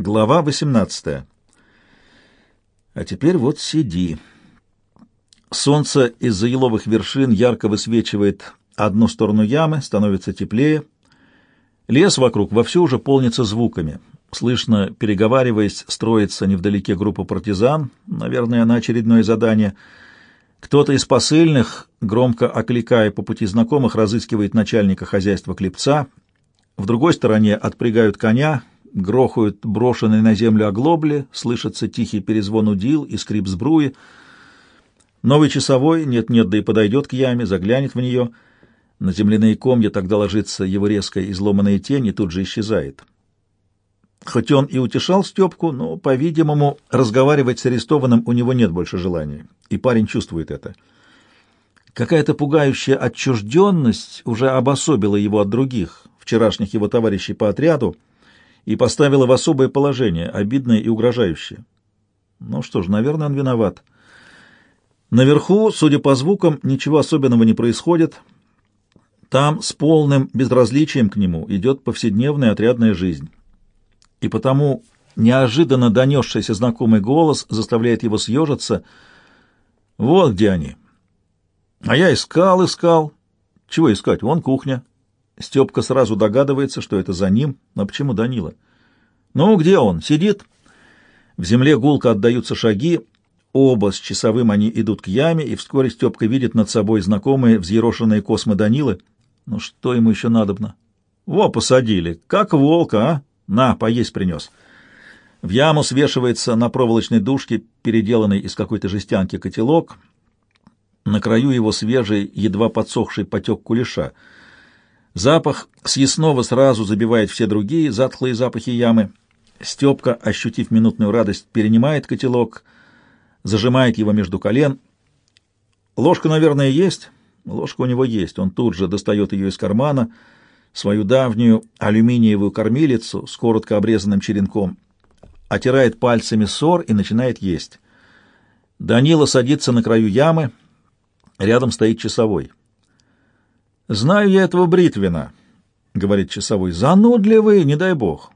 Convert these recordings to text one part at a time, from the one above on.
Глава 18. А теперь вот сиди. Солнце из-за еловых вершин ярко высвечивает одну сторону ямы, становится теплее. Лес вокруг вовсю уже полнится звуками. Слышно, переговариваясь, строится невдалеке группа партизан, наверное, на очередное задание. Кто-то из посыльных, громко окликая по пути знакомых, разыскивает начальника хозяйства клепца. В другой стороне отпрягают коня, грохают брошенные на землю оглобли, слышится тихий перезвон удил и скрип сбруи. Новый часовой нет-нет, да и подойдет к яме, заглянет в нее. На земляные комья тогда ложится его резкая изломанная тень и тут же исчезает. Хоть он и утешал Степку, но, по-видимому, разговаривать с арестованным у него нет больше желания, и парень чувствует это. Какая-то пугающая отчужденность уже обособила его от других, вчерашних его товарищей по отряду, и поставила в особое положение, обидное и угрожающее. Ну что ж, наверное, он виноват. Наверху, судя по звукам, ничего особенного не происходит. Там с полным безразличием к нему идет повседневная отрядная жизнь. И потому неожиданно донесшийся знакомый голос заставляет его съежиться. Вот где они. А я искал, искал. Чего искать? Вон кухня. Степка сразу догадывается, что это за ним. Но почему Данила? Ну, где он? Сидит? В земле гулко отдаются шаги. Оба с часовым они идут к яме, и вскоре Степка видит над собой знакомые взъерошенные космы Данилы. Ну, что ему еще надобно? Во, посадили. Как волка, а? На, поесть принес. В яму свешивается на проволочной дужке, переделанный из какой-то жестянки котелок. На краю его свежий, едва подсохший потек кулеша — Запах съестного сразу забивает все другие затхлые запахи ямы. Степка, ощутив минутную радость, перенимает котелок, зажимает его между колен. Ложка, наверное, есть. Ложка у него есть. Он тут же достает ее из кармана, свою давнюю алюминиевую кормилицу с коротко обрезанным черенком, отирает пальцами сор и начинает есть. Данила садится на краю ямы, рядом стоит часовой. «Знаю я этого Бритвина», — говорит часовой. «Занудливый, не дай бог.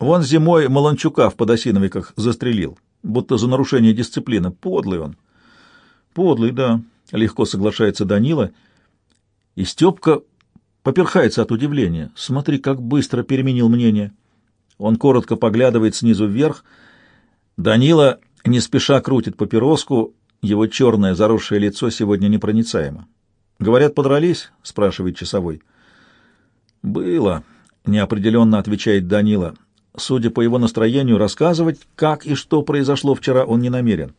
Вон зимой Маланчука в подосиновиках застрелил, будто за нарушение дисциплины. Подлый он». «Подлый, да», — легко соглашается Данила. И Степка поперхается от удивления. Смотри, как быстро переменил мнение. Он коротко поглядывает снизу вверх. Данила не спеша крутит папироску, его черное заросшее лицо сегодня непроницаемо. Говорят, подрались? спрашивает часовой. Было, неопределенно отвечает Данила. Судя по его настроению, рассказывать, как и что произошло вчера, он не намерен.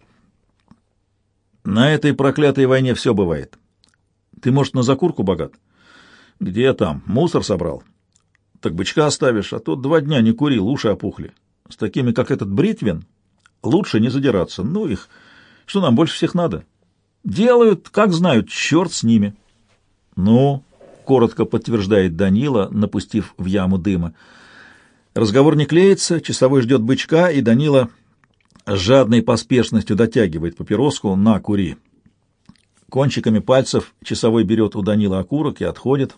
На этой проклятой войне все бывает. Ты, может, на закурку богат? Где там? Мусор собрал? Так бычка оставишь, а тот два дня не курил, уши опухли. С такими, как этот Бритвин, лучше не задираться. Ну их, что нам больше всех надо?» Делают, как знают, черт с ними. Ну, коротко подтверждает Данила, напустив в яму дыма. Разговор не клеится, часовой ждет бычка, и Данила с жадной поспешностью дотягивает папироску на кури. Кончиками пальцев часовой берет у Данила окурок и отходит.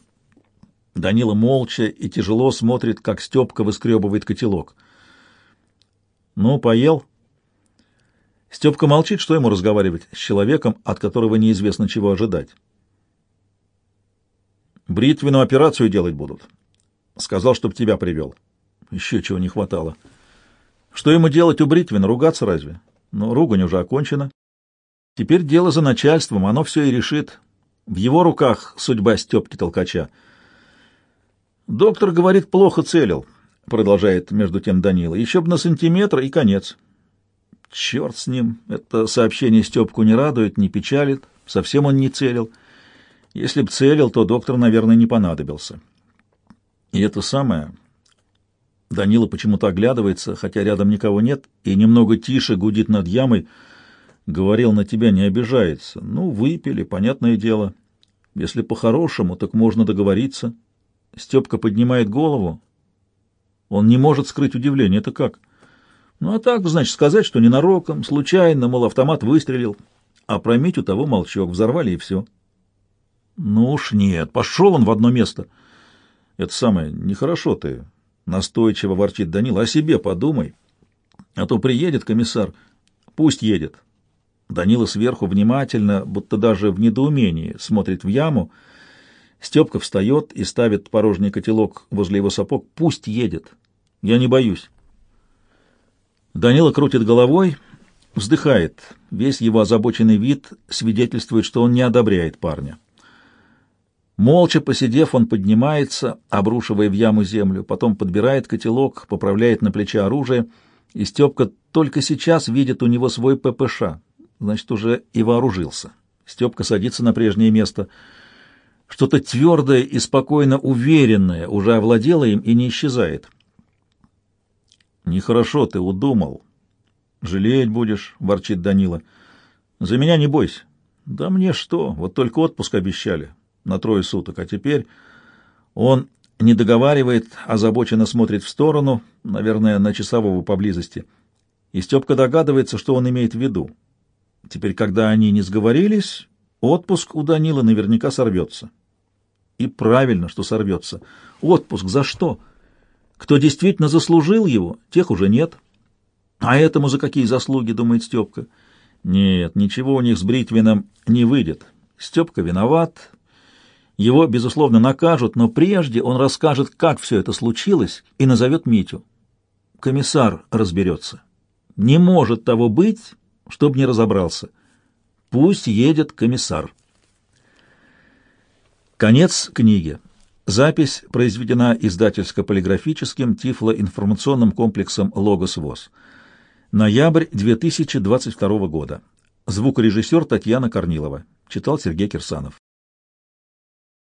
Данила молча и тяжело смотрит, как Степка выскребывает котелок. «Ну, поел?» Степка молчит, что ему разговаривать с человеком, от которого неизвестно чего ожидать. Бритвенную операцию делать будут. Сказал, чтоб тебя привел. Еще чего не хватало. Что ему делать у Бритвина? Ругаться разве? Но ругань уже окончена. Теперь дело за начальством, оно все и решит. В его руках судьба Степки-толкача. Доктор говорит, плохо целил, продолжает между тем Данила. Еще бы на сантиметр и конец. Черт с ним, это сообщение Степку не радует, не печалит, совсем он не целил. Если б целил, то доктор, наверное, не понадобился. И это самое... Данила почему-то оглядывается, хотя рядом никого нет, и немного тише гудит над ямой. Говорил, на тебя не обижается. Ну, выпили, понятное дело. Если по-хорошему, так можно договориться. Степка поднимает голову. Он не может скрыть удивление. Это как? Ну, а так, значит, сказать, что ненароком, случайно, мол, автомат выстрелил. А про Митю того молчок, взорвали и все. Ну уж нет, пошел он в одно место. Это самое, нехорошо ты. Настойчиво ворчит Данила. О себе подумай. А то приедет комиссар. Пусть едет. Данила сверху внимательно, будто даже в недоумении, смотрит в яму. Степка встает и ставит порожний котелок возле его сапог. Пусть едет. Я не боюсь. Данила крутит головой, вздыхает. Весь его озабоченный вид свидетельствует, что он не одобряет парня. Молча посидев, он поднимается, обрушивая в яму землю, потом подбирает котелок, поправляет на плече оружие, и Степка только сейчас видит у него свой ППШ, значит, уже и вооружился. Степка садится на прежнее место. Что-то твердое и спокойно уверенное уже овладело им и не исчезает. «Нехорошо ты удумал. Жалеть будешь», — ворчит Данила. «За меня не бойся». «Да мне что, вот только отпуск обещали на трое суток, а теперь он не договаривает, озабоченно смотрит в сторону, наверное, на часового поблизости. И Степка догадывается, что он имеет в виду. Теперь, когда они не сговорились, отпуск у Данила наверняка сорвется. И правильно, что сорвется. Отпуск за что? Кто действительно заслужил его, тех уже нет. А этому за какие заслуги, думает Степка? Нет, ничего у них с Бритвином не выйдет. Степка виноват, его, безусловно, накажут, но прежде он расскажет, как все это случилось, и назовет Митю. Комиссар разберется. Не может того быть, чтобы не разобрался. Пусть едет комиссар. Конец книги. Запись произведена издательско-полиграфическим тифлоинформационным комплексом «Логос ВОЗ». Ноябрь 2022 года. Звукорежиссер Татьяна Корнилова. Читал Сергей Кирсанов.